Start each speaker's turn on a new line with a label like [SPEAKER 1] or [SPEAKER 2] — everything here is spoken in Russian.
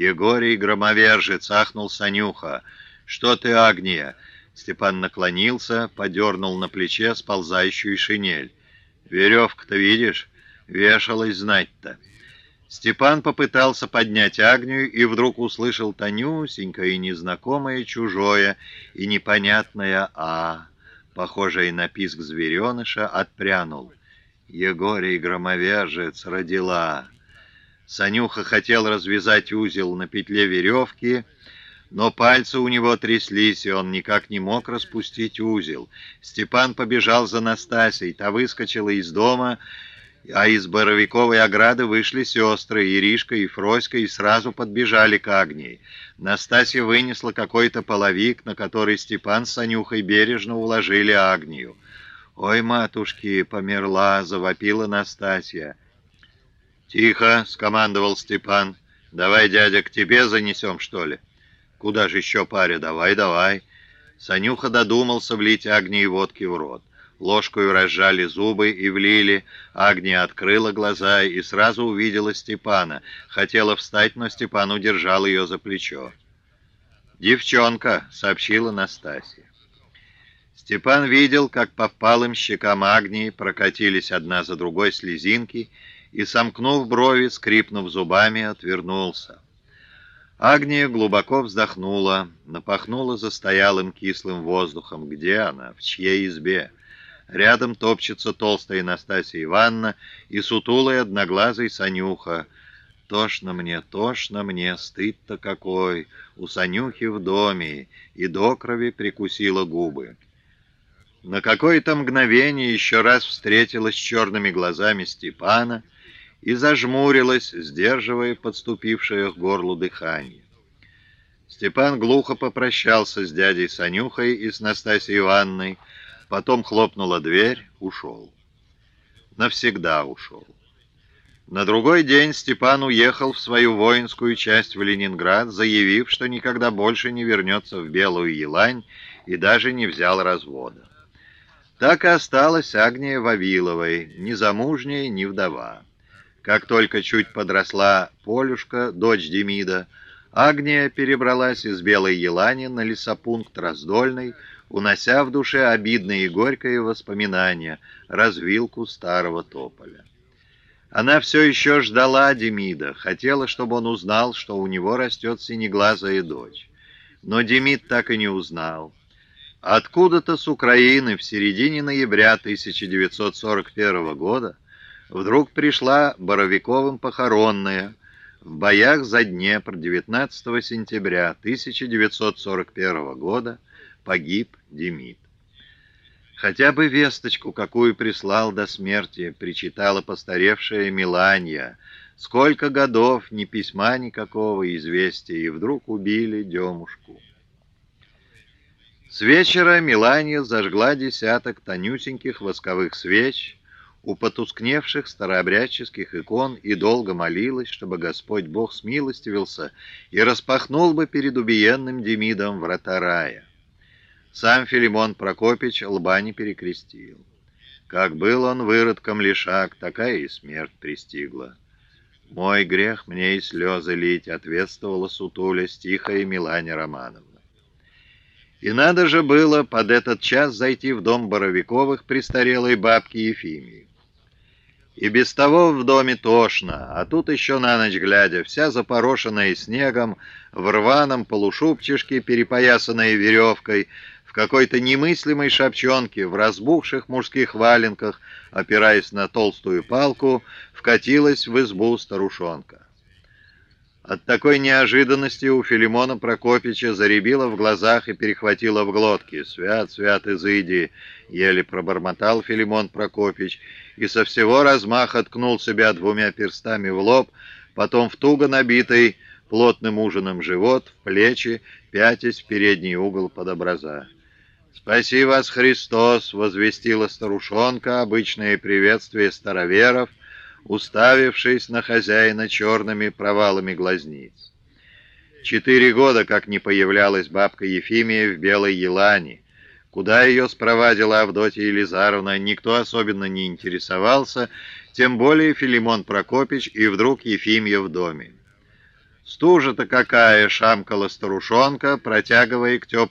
[SPEAKER 1] Егорий громовержец, ахнул Санюха. «Что ты, Агния?» Степан наклонился, подернул на плече сползающую шинель. «Веревка-то видишь? Вешалась знать-то». Степан попытался поднять Агнию и вдруг услышал тонюсенькое и незнакомое чужое и непонятное «а», похожее на писк звереныша, отпрянул. Егорий Громовержец родила. Санюха хотел развязать узел на петле веревки, но пальцы у него тряслись, и он никак не мог распустить узел. Степан побежал за Настасьей, та выскочила из дома, а из Боровиковой ограды вышли сестры, Иришка и Фроська, и сразу подбежали к Агнии. Настасья вынесла какой-то половик, на который Степан с Санюхой бережно уложили Агнию. «Ой, матушки, померла!» — завопила Настасья. «Тихо!» — скомандовал Степан. «Давай, дядя, к тебе занесем, что ли?» «Куда же еще, паря? Давай, давай!» Санюха додумался влить Агнии водки в рот. Ложкою разжали зубы и влили. Агния открыла глаза и сразу увидела Степана. Хотела встать, но Степан удержал ее за плечо. «Девчонка!» — сообщила Настасья. Степан видел, как по впалым щекам Агнии прокатились одна за другой слезинки, и, сомкнув брови, скрипнув зубами, отвернулся. Агния глубоко вздохнула, напахнула застоялым кислым воздухом. Где она? В чьей избе? Рядом топчется толстая Настасья Ивановна и сутулый одноглазый Санюха. Тошно мне, тошно мне, стыд-то какой! У Санюхи в доме и до крови прикусила губы. На какое-то мгновение еще раз встретилась с черными глазами Степана и зажмурилась, сдерживая подступившее к горлу дыхание. Степан глухо попрощался с дядей Санюхой и с Настасьей Ивановной, Потом хлопнула дверь, ушел. Навсегда ушел. На другой день Степан уехал в свою воинскую часть в Ленинград, заявив, что никогда больше не вернется в Белую Елань и даже не взял развода. Так и осталась Агния Вавиловой, ни замужняя, ни вдова. Как только чуть подросла Полюшка, дочь Демида, Агния перебралась из Белой Елани на лесопункт Раздольный, унося в душе обидное и горькое воспоминание, развилку старого тополя. Она все еще ждала Демида, хотела, чтобы он узнал, что у него растет синеглазая дочь. Но Демид так и не узнал. Откуда-то с Украины в середине ноября 1941 года вдруг пришла Боровиковым похоронная в боях за Днепр 19 сентября 1941 года погиб Демид. Хотя бы весточку, какую прислал до смерти, причитала постаревшая Миланья. Сколько годов, ни письма никакого, известия, и вдруг убили Демушку. С вечера Миланья зажгла десяток тонюсеньких восковых свеч у потускневших старообрядческих икон и долго молилась, чтобы Господь Бог смилостивился и распахнул бы перед убиенным Демидом врата рая. Сам Филимон Прокопич лба не перекрестил. Как был он выродком лишак, такая и смерть пристигла. «Мой грех мне и слезы лить», — ответствовала сутуля тихая Милане Романовна. И надо же было под этот час зайти в дом Боровиковых престарелой бабки Ефимии. И без того в доме тошно, а тут еще на ночь глядя, вся запорошенная снегом, в рваном полушубчишке, перепоясанной веревкой, в какой-то немыслимой шапчонке, в разбухших мужских валенках, опираясь на толстую палку, вкатилась в избу старушонка. От такой неожиданности у Филимона Прокопича заребило в глазах и перехватило в глотке. «Свят, свят, изыди!» — еле пробормотал Филимон Прокопич и со всего размаха ткнул себя двумя перстами в лоб, потом в туго набитый плотным ужином живот, в плечи, пятясь в передний угол под образа. «Спаси вас, Христос!» — возвестила старушонка, обычное приветствие староверов, уставившись на хозяина черными провалами глазниц. Четыре года, как не появлялась бабка Ефимия в Белой Елане. Куда ее спровадила Авдотья Елизаровна, никто особенно не интересовался, тем более Филимон Прокопич и вдруг Ефимия в доме. «Стужа-то какая!» — шамкала старушонка, протягивая к теплому